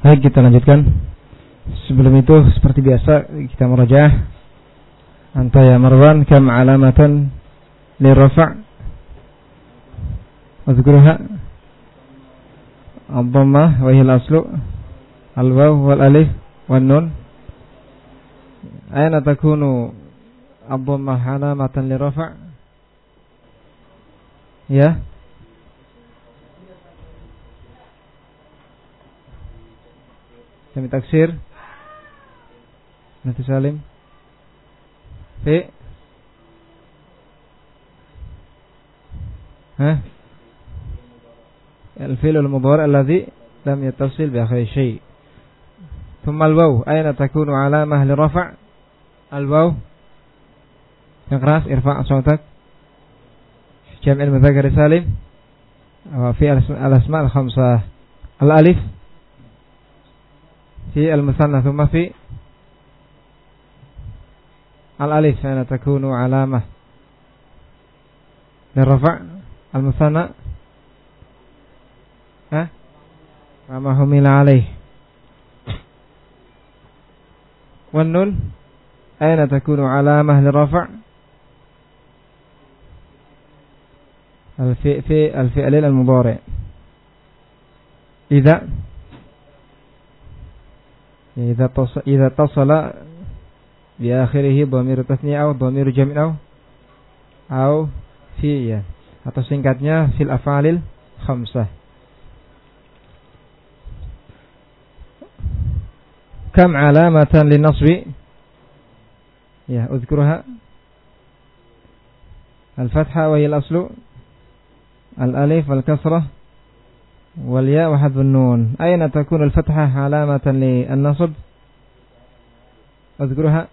Baik, kita lanjutkan. Sebelum itu seperti biasa kita merajah Anta ya Marwan kam alamatan lirafa' Adhkuruha Ad-dhammah wa hiya al-aslu al-waw wal alif wan nun. Aina takunu ad-dhammah alamatan lirafa' Ya Sami taksir Nanti Salim Fi ها الفعل المضارع الذي لم يتصل بآخر شيء ثم الواو أين تكون علامة لرفع الواو اقرأ ارفع صوتك جمع المذكر سالم وفي الأسماء الخمسة الألف في المثنى ثم في الألف أين تكون علامة للرفع. المثنى ها؟ وما همل عليه. والنون أين تكون علامة للرفع؟ في الفعل المضارع. إذا إذا إذا اتصل بآخره ضمير تثنية أو ضمير جمع أو أو في ya atau singkatnya fil afalil khamsah. كم علامة للنصب يا اذكرها الفتحة وهي الأصل الألف والكسرة والياء وحذف النون. أين تكون الفتحة علامة للنصب؟ أذكرها.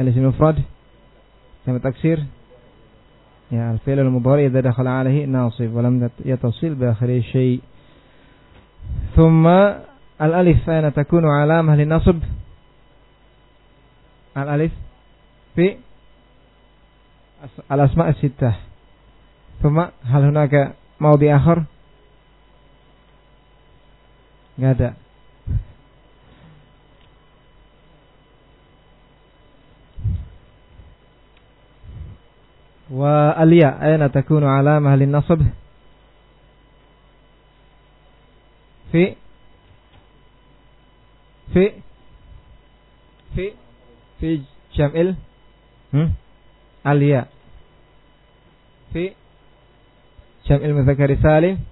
الاسم المفرد كما تكسير. يا الفعل المضارع إذا دخل عليه ناصب ولم يتصل بآخره شيء. ثم الألف. أين تكون علامة للنصب؟ الألف في الأسماء الستة. ثم هل هناك موضع آخر؟ Nggak ada. Wa aliya aina takunu ala mahli nasab? Fi? Fi? Fi? Fi jamil? Hmm? aliya fi? Jamil mudzakkar salim?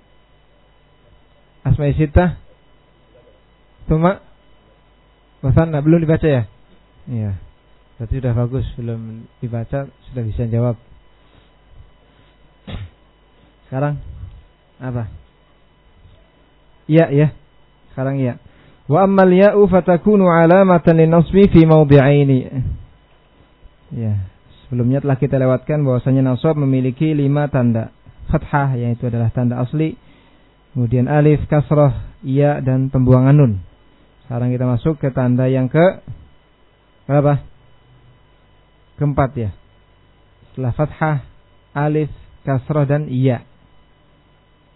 Asma'i sittah? Tuma Musanna belum dibaca ya? Iya. Tapi sudah bagus belum dibaca sudah bisa jawab. Sekarang apa? Iya ya. Sekarang iya. Wa ammal ya'u fatakunu alamatan linasbi fi mawdi'aini. Ya, sebelumnya telah kita lewatkan bahwasanya nasab memiliki lima tanda. Fathah yaitu adalah tanda asli, kemudian alif, kasrah, ya dan pembuangan nun. Sekarang kita masuk ke tanda yang ke berapa? Keempat ya. Setelah fathah, alif, kasrah dan iya.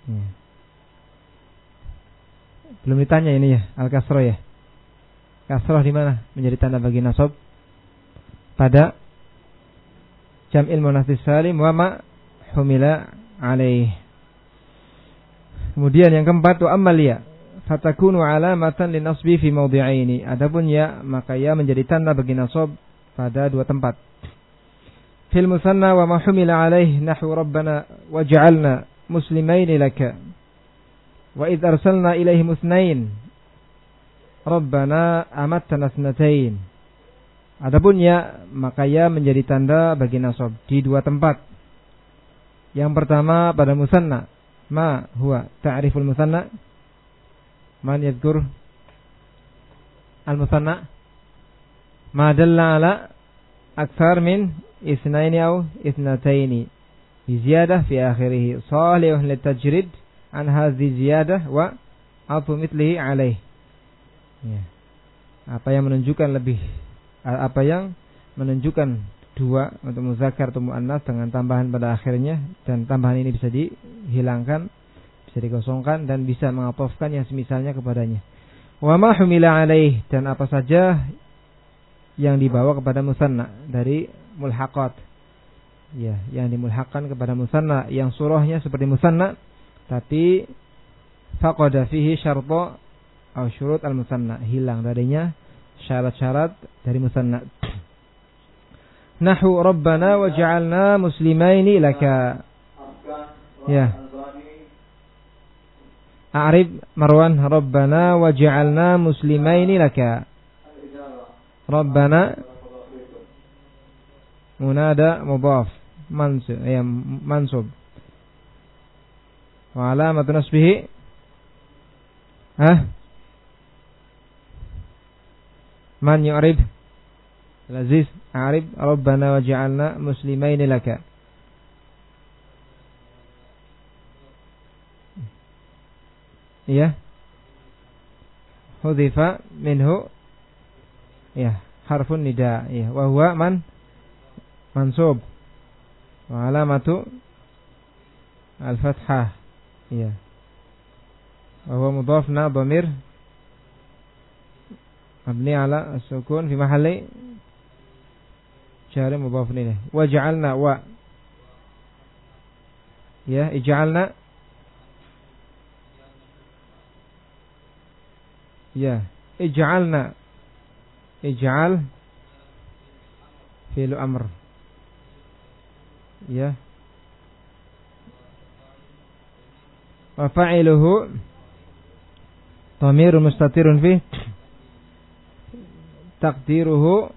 Ya. Belum ditanya ini ya, al kasro ya. Kasroh di mana? Menjadi tanda bagi nasab pada jam'il munathis salim wa ma humila alaih. Kemudian yang keempat wa ammal ya fatakunu alamatan linasbi fi mawdi'aini. Adapun ya maka ya menjadi tanda bagi nasab pada dua tempat. Fil musanna wa ma humila alaih nahwu rabbana waj'alna muslimaini laka. Wa id arsalna ilaihim utsnain rabbana amattana tsnatain adapun ya maka ya menjadi tanda bagi nasab di dua tempat. Yang pertama pada musanna. Ma huwa ta'riful musanna Man yadkur al-musanna ma dalla ala akthar min isnaini aw isnataini bi ziyadah fi akhirih li tajrid an hadhi ziyadah wa afu mitlihi alaih ya. apa yang menunjukkan lebih apa yang menunjukkan dua untuk muzakkar atau muannas dengan tambahan pada akhirnya dan tambahan ini bisa dihilangkan bisa dikosongkan dan bisa mengatofkan yang semisalnya kepadanya. Wa ma humila alaih dan apa saja yang dibawa kepada musanna dari mulhaqat. Ya, yang dimulhaqkan kepada musanna yang surahnya seperti musanna tapi faqada fihi syarta atau syurut al-musanna, hilang darinya syarat-syarat dari musanna. Nahu rabbana waj'alna muslimaini laka. Ya. A'rib Marwan Rabbana waj'alna muslimaini laka. Rabbana munada mudhaf mansub ya mansub. Wa alamatu nasbihi Hah? Man yu'rib? Al-Aziz, a'rib Rabbana waj'alna muslimaini laka. Ya. Hudhifa minhu. Ya harfun nida. Ya wa huwa man? Mansub. Wa alamatu? Al fathah ya. Wa huwa mudhafna dhamir. Mabni ala as-sukun fi mahalli. Jar mudhaf ilayh wa ja'alna wa. Ya ij'alna Ya, ij'alna. Ij'al fi'lu amr. Ya. Wa fa'iluhu dhamirun mustatirun fi taqdiruhu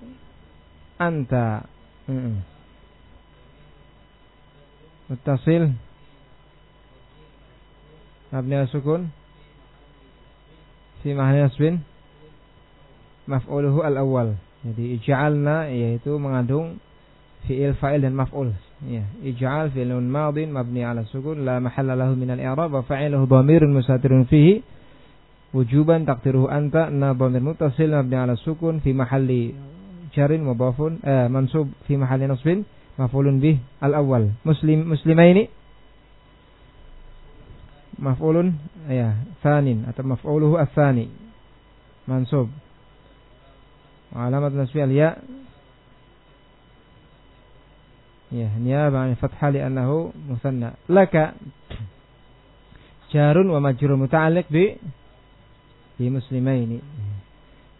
anta. Muttasil mabni sukun fi mahali nasbin maf'uluhu al-awwal. Jadi ij'alna yaitu mengandung fi'il fa'il dan maf'ul. Ya, ij'al fi'lun madin mabni 'ala sukun la mahalla lahu min al-i'rab wa fa'iluhu dhamirun mustatirun fihi wujuban taqdiruhu anta na dhamir muttasil mabni 'ala sukun fi mahalli jarin mudhafun eh, mansub fi mahalli nasbin maf'ulun bih al-awwal. Muslim muslimaini maf'ulun ya thanin atau maf'uluhu ats-tsani mansub. Alamat nasbi al-ya ya niyaba an fathah li'annahu musanna. Laka jarun wa majrur muta'alliq bi bi muslimaini.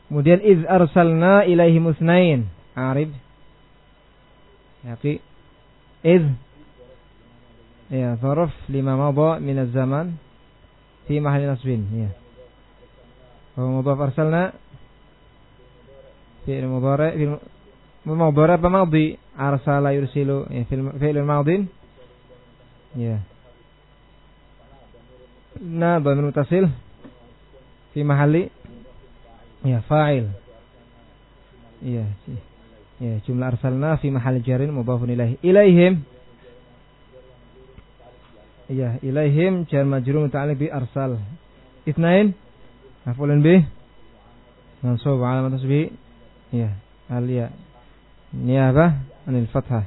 Kemudian iz arsalna ilaihi musnain arif yaqi iz Ya, zarf lima madha min az-zaman fi mahall nasbin, ya. Wa mudhaf arsalna fi'il mudhari fi'il mudhari apa madhi? Arsala yursilu ya fi'il madin ya na dhamir mutasil fi mahalli ya fa'il ya ya jumlah arsalna fi mahalli jarin mudhafun ilaihi ilaihim Iya, ilaihim jar majrur muta'alliq bi arsal. Itsnain maf'ulun bih. Mansub alamat nasbi iya alia. Niyabah anil fathah.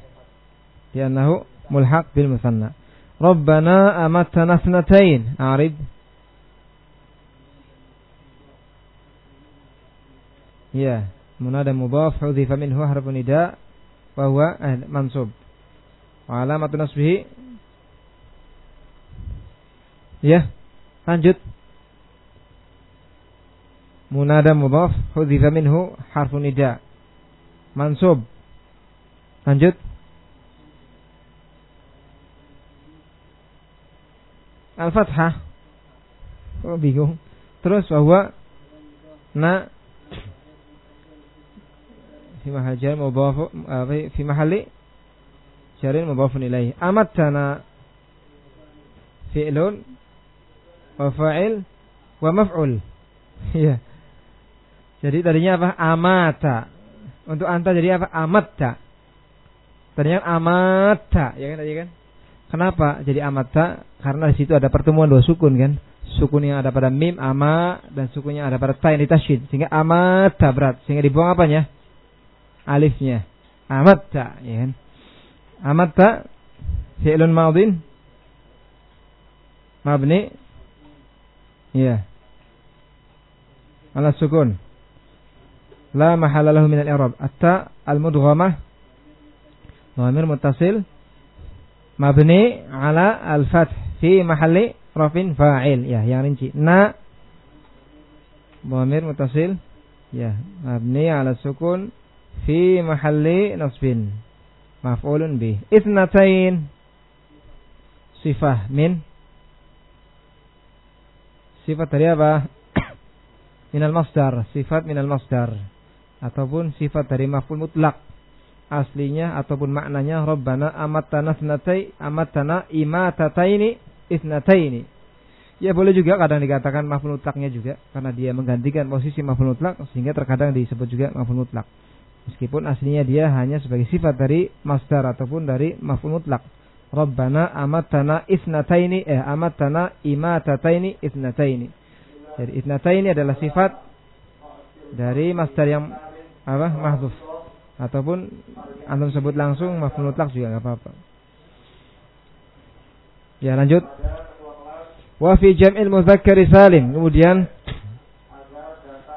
Li'annahu mulhaq bil musanna. Rabbana amatna thnatayn a'rib Ya, munada mudhaf hudhifa minhu harfun nida wa huwa mansub. Alamat nasbihi Ya, lanjut. Munada mudhaf hudhifa minhu harfun nida. Mansub. Lanjut. Al-Fathah. Oh, bingung. Terus bahwa na fi mahal jar mudhaf fi mahalli jarin mudhafun ilaihi. Amat sana fi'lun wa fa'il wa maf'ul. Iya. Jadi tadinya apa? Amata. Untuk anta jadi apa? Amatta. Tadinya amata, ya kan tadi kan? Kenapa jadi amata? Karena di situ ada pertemuan dua sukun kan? Sukun yang ada pada mim ama dan sukun yang ada pada ta yang ditasyid sehingga amata berat sehingga dibuang apanya? Alifnya. Amata, ya kan? Amata fi'lun madin mabni ya ala sukun. La mahalla lahu min al-i'rab atta al-mudghamah. Dhamir muttasil. Mabni ala al-fath fi mahalli rafin fa'il. Ya yang rinci. Na. Dhamir muttasil. Ya mabni ala sukun fi mahalli nasbin. Maf'ulun bi. Itsnatain. Sifah min sifat dari apa? Minal masdar. Sifat minal masdar. Ataupun sifat dari maf'ul mutlak aslinya ataupun maknanya rabbana amatana snatai amatana imatataini isnataini. Ya boleh juga kadang dikatakan maf'ul mutlaknya juga karena dia menggantikan posisi maf'ul mutlak sehingga terkadang disebut juga maf'ul mutlak. Meskipun aslinya dia hanya sebagai sifat dari masdar ataupun dari maf'ul mutlak. Rabbana amatana isnataini eh amatana imatataini isnataini. Jadi isnataini adalah sifat dari masdar yang apa? mahdzuf ataupun antum sebut langsung maf'ul mutlak juga enggak apa-apa. Ya lanjut. Wa fi jam'il mudzakkar salim. Kemudian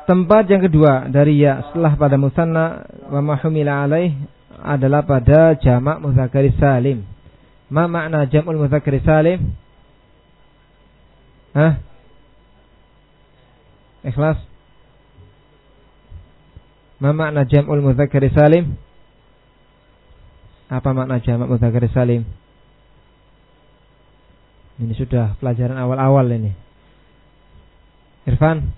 tempat yang kedua dari ya setelah pada musanna wa mahumila alaih adalah pada jamak mudzakkar salim. Ma makna jam'ul mudzakkar salim? Hah? Ikhlas? Ma makna jam'ul mudzakkar salim? Apa makna jamak mudzakkar salim? Ini sudah pelajaran awal-awal ini. Irfan.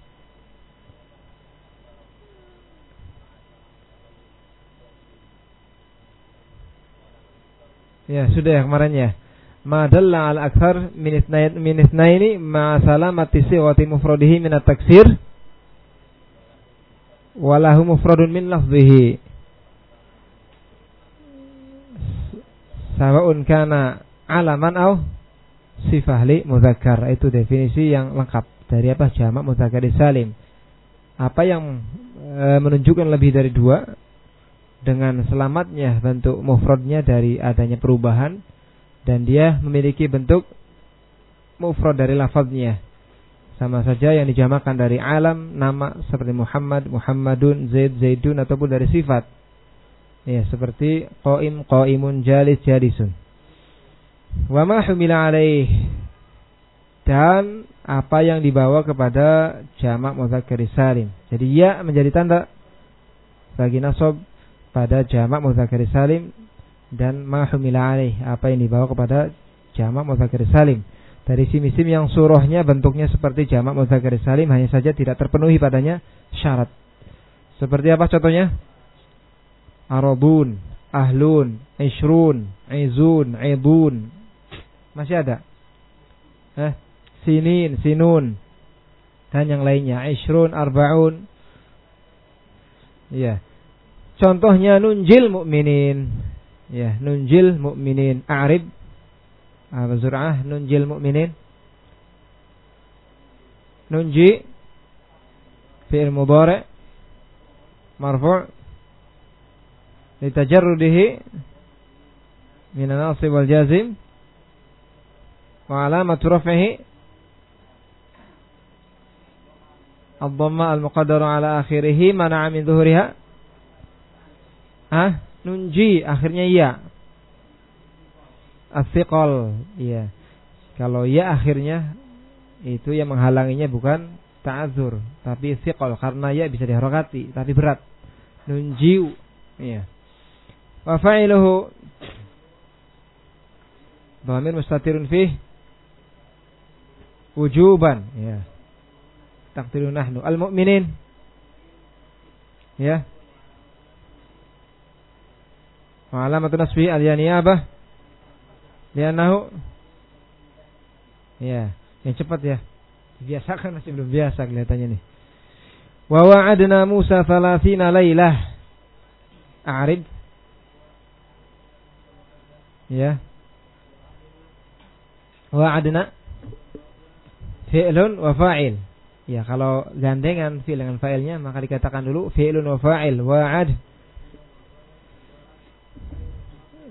Ya, sudah ya kemarin ya. Ma dalla al akthar min ithnain min ithnaini ma salamati sighati mufradihi min at-taksir wa lahu mufradun min lafdhihi. Sawa'un kana alaman au sifah li muzakkar. Itu definisi yang lengkap. Dari apa? Jamak muzakkar salim. Apa yang e, menunjukkan lebih dari dua dengan selamatnya bentuk mufradnya dari adanya perubahan dan dia memiliki bentuk mufrad dari lafaznya sama saja yang dijamakan dari alam nama seperti Muhammad Muhammadun Zaid Zaidun ataupun dari sifat. Ya seperti qaim qaimun jalis jalisun. Wa ma humila alaih. Dan apa yang dibawa kepada jamak mudzakkar salim. Jadi ya menjadi tanda bagi nasab pada jamak mudzakkar salim dan ma humila alaih apa yang dibawa kepada jamak mudzakkar salim. Dari sim-sim yang surahnya bentuknya seperti jamak mudzakkar salim hanya saja tidak terpenuhi padanya syarat. Seperti apa contohnya? Arabun, ahlun, ishrun, izun, ibun, masih ada? Eh, sinin, sinun. Dan yang lainnya. Ishrun, arbaun. Ya. Contohnya nunjil mukminin. Ya, nunjil mukminin. A'rib. Apa zur'ah nunjil mukminin? Nunji. Fi'il mudhari' marfu' litajarrudihi min an-nasib wal jazim wa alamatu raf'ihi ad-dhamma al-muqaddaru ala akhirih mana'a min dhuhuriha ah nunji akhirnya ya Asikol, iya. Kalau ya akhirnya itu yang menghalanginya bukan ta'adzur, tapi thiqal karena ya bisa diharokati, tapi berat. Nunjiu, iya. Wa fa'iluhu dhamir mustatirun fih wujuban ya takdiru nahnu al mu'minin ya wa nasbi al yaniyabah lianahu ya yang cepat ya. Biasakan masih belum biasa kelihatannya nih. Wa wa'adna Musa 30 lailah a'rib ya. Wa'adna. Fi'lun wa fa'il. Ya, kalau gandengan fi'il dengan fa'ilnya maka dikatakan dulu fi'lun wa fa'il. Wa'ad.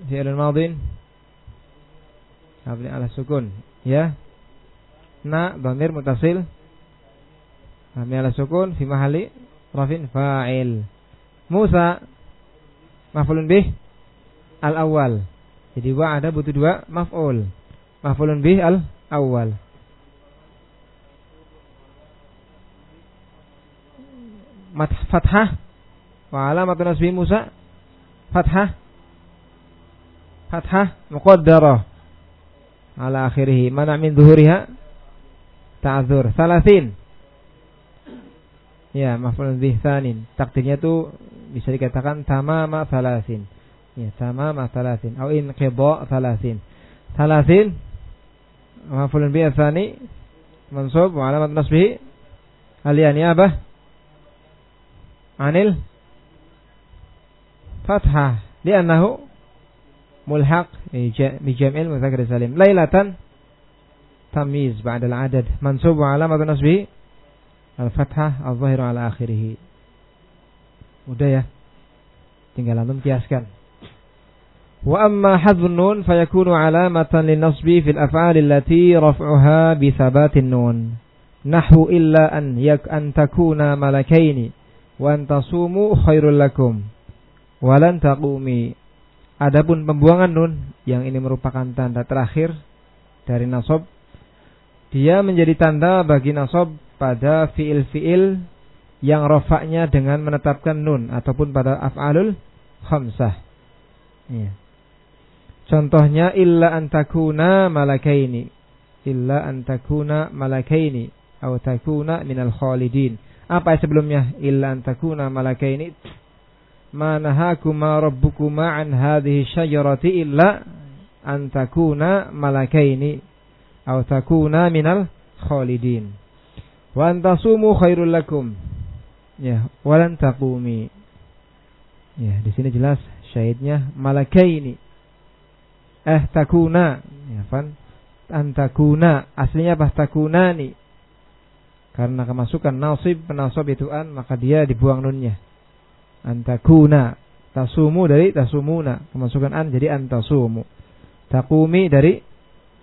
Fi'lun madin mabni ala sukun, ya. na dhamir mutasil mabni ala sukun fi mahali rafin fa'il. Musa maf'ulun bih al awal jadi wa ada butuh dua maf'ul. Maf'ulun bih al awal fathah. Wa alamat nasbi Musa fathah fathah muqaddarah. Ala akhirih. Mana min zuhuriha? Ta'dzur salasin. Ya maf'ul bih tsanin takdirnya tu bisa dikatakan tamama salasin. Ya tamama salasin. Au in qida salasin. Salasin maf'ul bih tsani mansub wa alamat nasbihi. Aliyani apa anil. Fathah. Li'annahu mulhaq bijam'il mudzakkar salim lailatan tamyiz ba'da al-adad mansub wa alamat nasbi al-fathah al-zahir ala akhirih mudah ya tinggal antum kiaskan. wa amma hadhun nun fayakunu alamatan lin-nasbi fil af'al allati raf'uha bi thabatin nun nahwu illa an yak an takuna malakaini wa antasumu khairul lakum walan taqumi adapun pembuangan nun yang ini merupakan tanda terakhir dari nasab dia menjadi tanda bagi nasab pada fiil-fiil yang rofaknya dengan menetapkan nun ataupun pada af'alul khamsah. Ya. Contohnya illa antakuna malakaini. Illa antakuna malakaini. Atau takuna minal khalidin. Apa sebelumnya? Illa antakuna malakaini. Ma nahakuma rabbukuma an hadhihi syajarati illa antakuna malakaini. Atau takuna minal khalidin. Wa antasumu khairul lakum. Ya, walan taqumi. Ya, di sini jelas syahidnya malakaini. Eh takuna, ya fan antakuna aslinya apa takunani karena kemasukan nasib penasab itu an maka dia dibuang nunnya. Antakuna tasumu dari tasumuna kemasukan an jadi antasumu. Takumi dari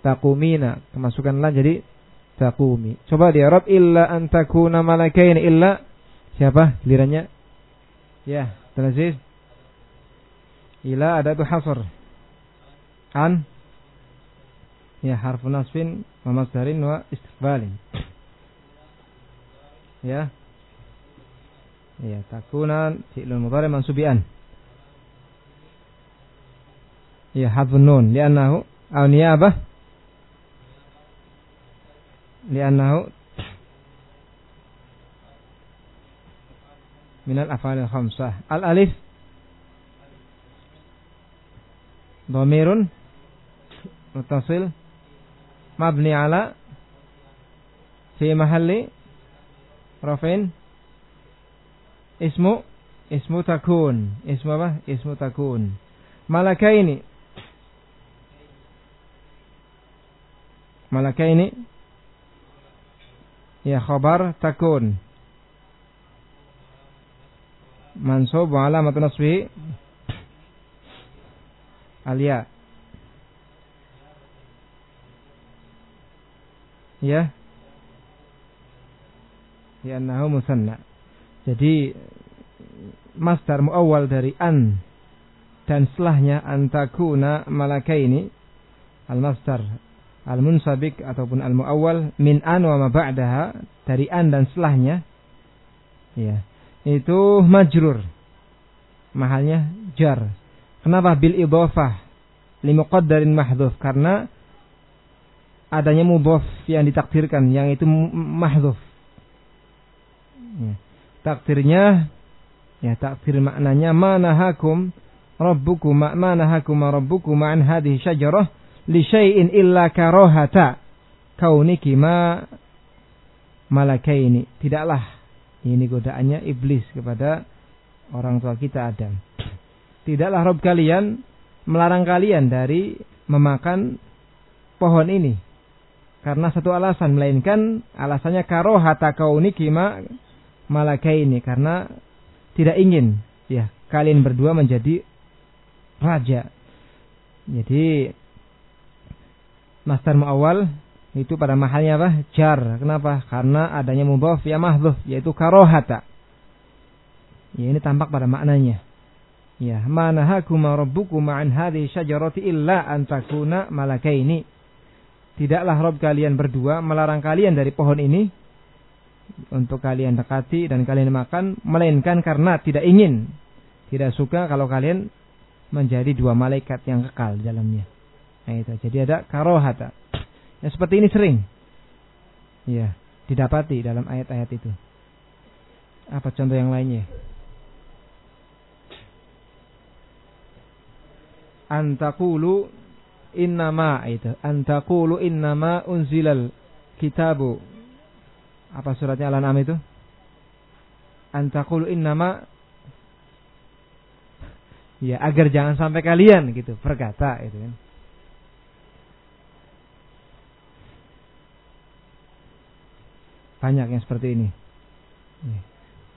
takumina kemasukan lan jadi takumi. Coba di Arab illa antakuna malakain illa siapa gilirannya? Ya, Tanaziz. Ila ada tuh hasr. An ya harfu nasfin wa wa istiqbalin ya ya takuna fi'lul mudhari mansubian. Ya hadfun nun. Li'annahu aw niyabah? Li'annahu min al-af'al khamsah. Al-alif? Dhamirun? Mutasil mabni ala? Fi mahalli? Rafin Ismu Ismu takun. Ismu apa? Ismu takun. Malaka ini. Malaka ini. Ya khabar takun. Mansub wa alamat Alia. Ya. Ya nahu musanna. Jadi masdar muawwal dari an dan setelahnya antakuna malakaini al masdar al munsabik ataupun al muawwal min an wa ma dari an dan setelahnya ya itu majrur mahalnya jar. Kenapa bil idhafah li muqaddarin mahdhuf? Karena adanya mudhaf yang ditakdirkan yang itu mahdhuf. Ya. Takdirnya ya takdir maknanya manahakum rabbukum manahakum rabbukum an hadhihi syajarah li syai'in illa karahata kauniki ma malakaini. Tidaklah ini godaannya iblis kepada orang tua kita Adam. Tidaklah Rob kalian melarang kalian dari memakan pohon ini karena satu alasan melainkan alasannya karohata kauniki ma malakaini karena tidak ingin ya kalian berdua menjadi raja. Jadi master awal Itu pada mahalnya apa? Jar. Kenapa? Karena adanya mudhaf ya mahdhuf yaitu karohata. Ya ini tampak pada maknanya. Ya, mana hakuma rabbukuma an hadhihi syajarati illa an takuna malakaini. Tidaklah Rob kalian berdua melarang kalian dari pohon ini untuk kalian dekati dan kalian makan melainkan karena tidak ingin tidak suka kalau kalian menjadi dua malaikat yang kekal di dalamnya. Nah, itu. Jadi ada karohata. Ya seperti ini sering. Ya, didapati dalam ayat-ayat itu. Apa contoh yang lainnya? Antakulu innama itu. Antakulu innama unzilal kitabu. Apa suratnya Al-An'am itu? Antakulu innama Ya, agar jangan sampai kalian gitu berkata itu kan. Banyak yang seperti ini.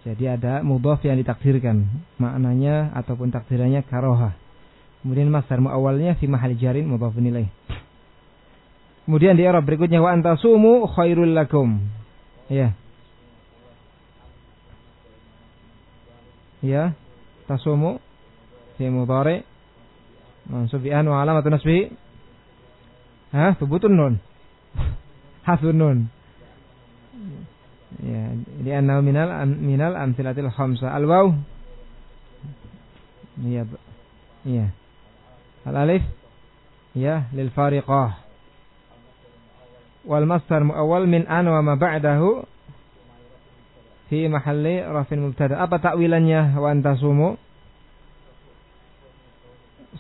Jadi ada mudhaf yang ditakdirkan maknanya ataupun takdirannya karoha. Kemudian masdar awalnya fi mahal jarin mudhaf nilai. Kemudian di Arab berikutnya wa antasumu khairul lakum. Ya. Ya. Tasumu. Fi mudhari. Mansub bi an wa alamatu nasbihi ha thubutun nun. Hasun nun. Ya di annahu minal minal amsilatil khamsa. Al waw. Iya iya. Al alif. Ya lil fariqah wal masdar muawwal min an wa ma ba'dahu fi mahalli rafin mubtada apa takwilannya wa antasumu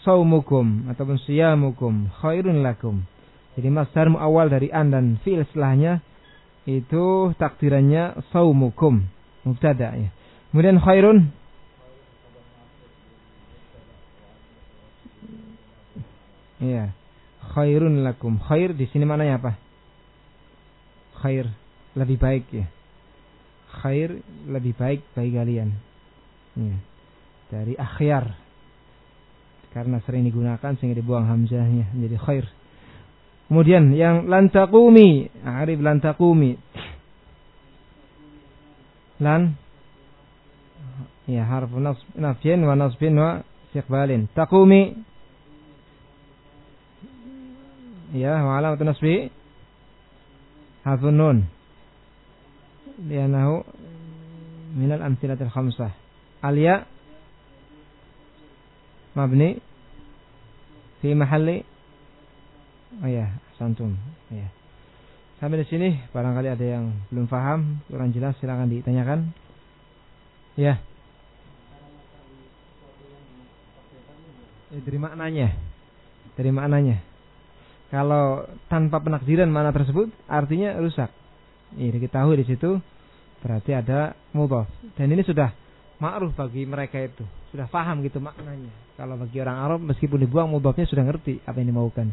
saumukum ataupun siyamukum khairun lakum. Jadi masdar awal dari an dan fi'il setelahnya itu takdirannya saumukum mubtada ya. Kemudian khairun Iya. Khairun lakum. Khair di sini maknanya apa? Khair lebih baik ya. Khair lebih baik bagi kalian. Ya. Dari akhyar karena sering digunakan sehingga dibuang hamzahnya menjadi khair. Kemudian yang lantakumi, arif lantakumi. Lan ya harfu nafyin wa nasbin wa istiqbalin. Takumi ya wa alamat nasbi harfun nun. Lianahu minal amsilatil khamsah. Alia mabni fi mahalli oh ya santum ya sampai di sini barangkali ada yang belum paham kurang jelas silakan ditanyakan. Ya ya dari maknanya. Dari maknanya kalau tanpa penakdiran mana tersebut artinya rusak ini diketahui di situ berarti ada mudhaf dan ini sudah ma'ruf bagi mereka itu sudah paham gitu maknanya. Kalau bagi orang Arab meskipun dibuang mudhafnya sudah ngerti apa yang dimaukan.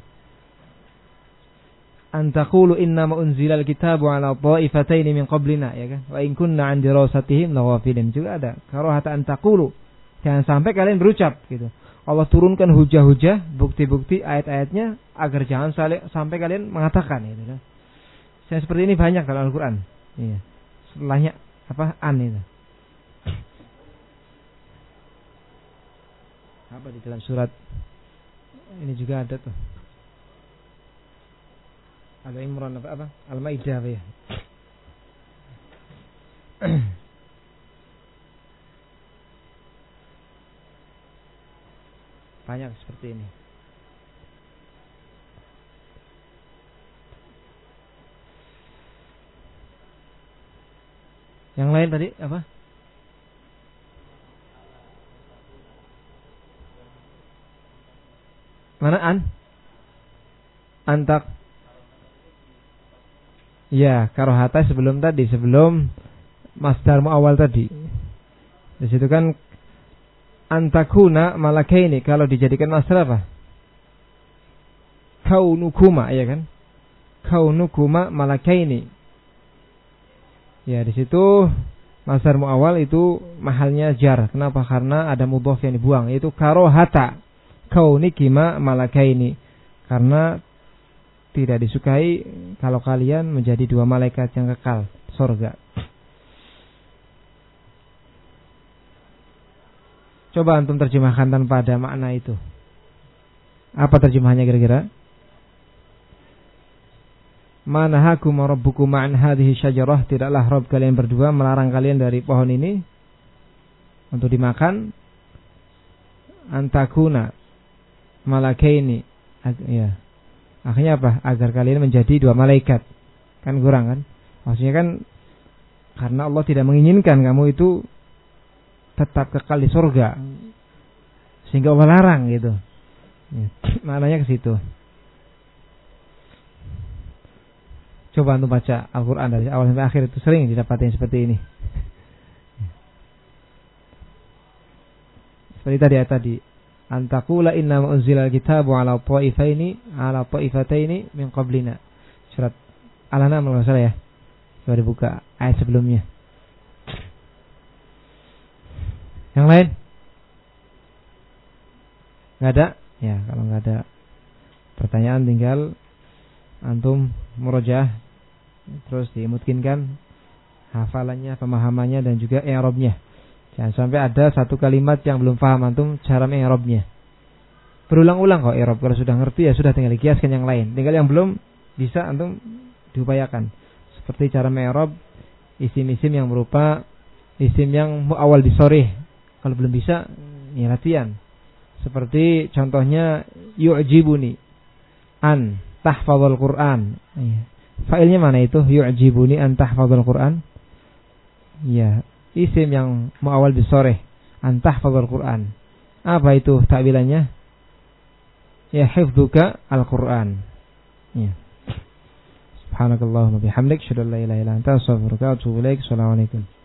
Antakulu inna ma unzilal kitabu ala ta'ifataini min qablina ya kan. Wa in kunna an dirasatihim laghafilin. Juga ada karahata antakulu. Jangan sampai kalian berucap gitu. Allah turunkan hujah-hujah, bukti-bukti ayat-ayatnya agar jangan sampai kalian mengatakan gitu kan. Saya seperti ini banyak dalam Al-Qur'an. Iya. Setelahnya apa? An itu. apa di dalam surat ini juga ada tuh ada Imran apa apa Al-Maidah apa ya banyak seperti ini yang lain tadi apa Mana an? Antak. Ya, karohata sebelum tadi, sebelum masdar awal tadi. Di situ kan antakuna malakaini kalau dijadikan masdar apa? Kaunukuma, ya kan? Kaunukuma malakaini. Ya, di situ masdar awal itu mahalnya jar. Kenapa? Karena ada mudhof yang dibuang, yaitu karohata kaunikima malakaini karena tidak disukai kalau kalian menjadi dua malaikat yang kekal surga. Coba antum terjemahkan tanpa ada makna itu. Apa terjemahannya kira-kira? Manahakum rabbukum ma'an hadhihi syajarah. Tidaklah Rabb kalian berdua melarang kalian dari pohon ini untuk dimakan. Antakuna malakaini. Ya akhirnya apa? Agar kalian menjadi dua malaikat. Kan kurang kan? Maksudnya kan karena Allah tidak menginginkan kamu itu tetap kekal di surga sehingga Allah larang gitu ya, maknanya ke situ Coba untuk baca Al-Quran dari awal sampai akhir itu sering didapati seperti ini. Seperti tadi ya tadi. Antakula inna unzilal kitabu ala ta'ifaini ala ta'ifataini min qablina. Surat Al-An'am kalau salah ya. Coba dibuka ayat sebelumnya. Yang lain? Nggak ada? Ya, kalau nggak ada pertanyaan tinggal antum murajah terus dimungkinkan hafalannya, pemahamannya dan juga i'rabnya. Jangan sampai ada satu kalimat yang belum paham antum cara i'rabnya. Berulang-ulang kok i'rab. Kalau sudah ngerti ya sudah tinggal dikiaskan yang lain. Tinggal yang belum bisa antum diupayakan. Seperti cara i'rab isim-isim yang berupa isim yang awal disorih. Kalau belum bisa ya latihan. Seperti contohnya yu'jibuni an tahfadzul Quran. Iya. Failnya mana itu? Yu'jibuni an tahfadzul Quran. Ya, isim yang muawal sore an tahfadzul Quran. Apa itu takbilannya? Ya hifdzuka al-Quran. Ya. Subhanakallahumma bihamdik, syadallah ilaha illa anta, astaghfiruka wa.